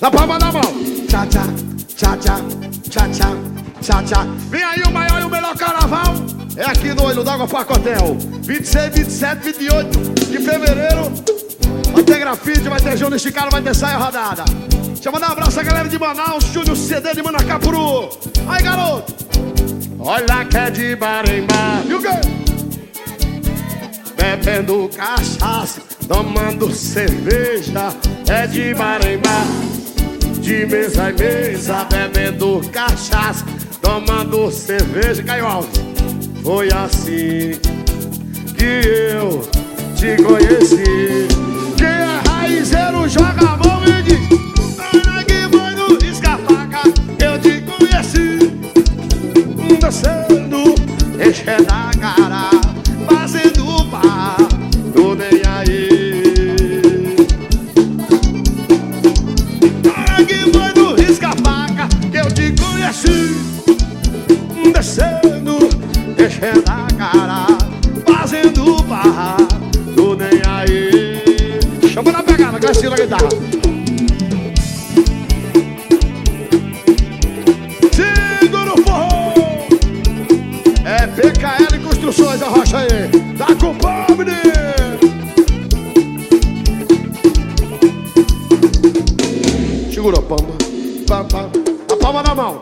Na palma da mão. Tchá, tchá, tchá, tchá, tchá, tchá, tchá, tchá. Vem aí o maior e o melhor carnaval. É aqui no Olho d'Água Parque Hotel. 26, 27, 28 de fevereiro. Vai ter grafite, vai ter Júnior esticado, vai ter saia rodada. Deixa eu mandar um abraço a galera de Manaus, Júnior CD de Manacapuru. Aí, garoto. Olha que é de Barembar. E o quê? Bebendo cachaça, tomando cerveja. É de Barembar. De mesa em mesa, bebendo cachaça, tomando cerveja. Caiu alto. Foi assim que eu te conheci. Quem é raizeiro joga a mão e diz Olha que foi no risca-faca eu te conheci Descendo, enchendo a cara Fazendo pá, tô nem conheci Descendo, enchendo a cara Fazendo pá, tô nem aí. Chama na pegada, na guitarra. Segura o forró. É PKL Construções, a rocha aí. Tá com pau, menino Segura a palma